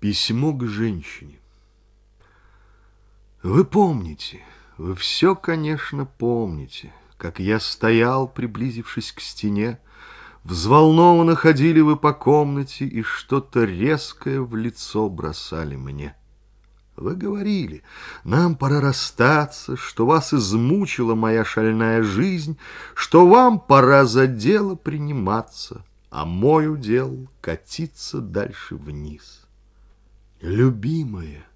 Письмо к женщине. Вы помните, вы все, конечно, помните, как я стоял, приблизившись к стене, Взволнованно ходили вы по комнате и что-то резкое в лицо бросали мне. Вы говорили, нам пора расстаться, что вас измучила моя шальная жизнь, что вам пора за дело приниматься, а мой удел катиться дальше вниз. Любимая,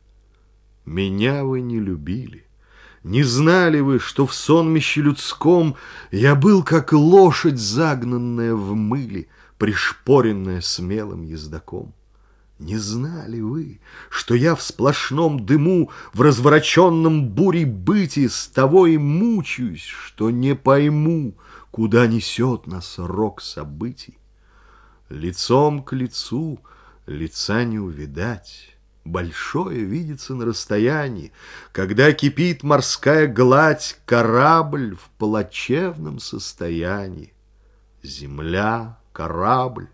меня вы не любили. Не знали вы, что в сонмище людском Я был, как лошадь, загнанная в мыле, Пришпоренная смелым ездаком? Не знали вы, что я в сплошном дыму, В развороченном буре быти С того и мучаюсь, что не пойму, Куда несет нас рок событий? Лицом к лицу лица не увидать, Большое видится на расстоянии, Когда кипит морская гладь, Корабль в плачевном состоянии. Земля, корабль,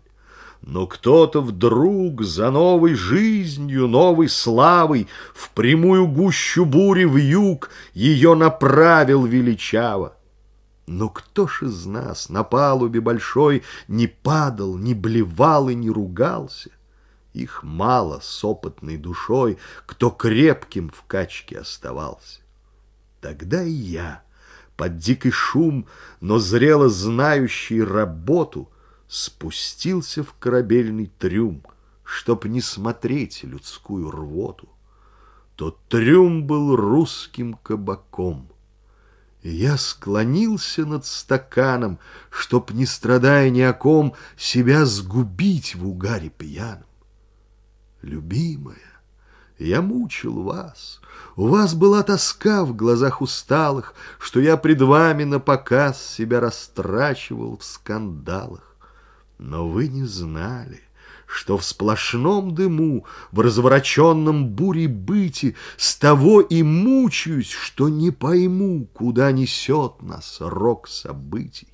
но кто-то вдруг за новой жизнью, новой славой В прямую гущу бури в юг Ее направил величаво. Но кто ж из нас на палубе большой Не падал, не блевал и не ругался? Их мало с опытной душой, кто крепким в качке оставался. Тогда и я, под дикий шум, но зрело знающий работу, спустился в корабельный трюм, чтоб не смотреть людскую рвоту. Тот трюм был русским кабаком. Я склонился над стаканом, чтоб, не страдая ни о ком, себя сгубить в угаре пьяном любимая, я мучил вас. У вас была тоска в глазах усталых, Что я пред вами на показ Себя растрачивал в скандалах. Но вы не знали, что в сплошном дыму, В развороченном буре быте С того и мучаюсь, что не пойму, Куда несет нас рок событий.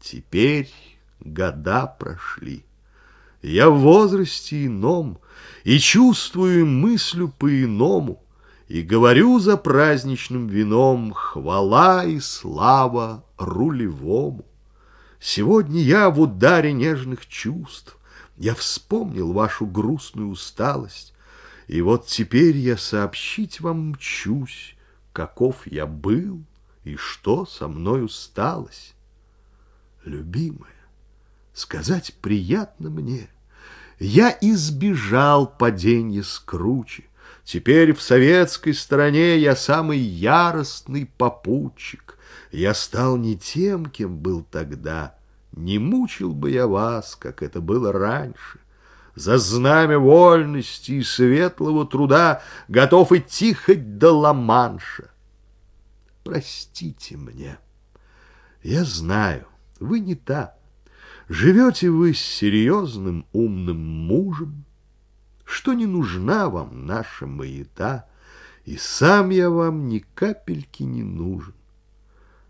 Теперь года прошли. Я в возрасте ином, и чувствую мыслю по-иному, И говорю за праздничным вином Хвала и слава рулевому. Сегодня я в ударе нежных чувств, Я вспомнил вашу грустную усталость, И вот теперь я сообщить вам мчусь, Каков я был и что со мной усталось. Любимая, сказать приятно мне. Я избежал паденья с кручи. Теперь в советской стране я самый яростный попутчик. Я стал не тем, кем был тогда. Не мучил бы я вас, как это было раньше. За знамя вольности и светлого труда Готов идти хоть до Ла-Манша. Простите мне, я знаю, вы не та. Живете вы с серьезным умным мужем, Что не нужна вам наша маята, И сам я вам ни капельки не нужен.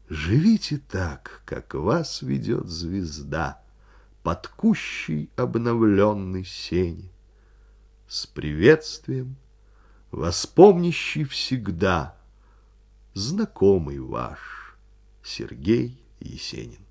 Живите так, как вас ведет звезда Под кущей обновленной сени, С приветствием, воспомнящий всегда Знакомый ваш Сергей Есенин.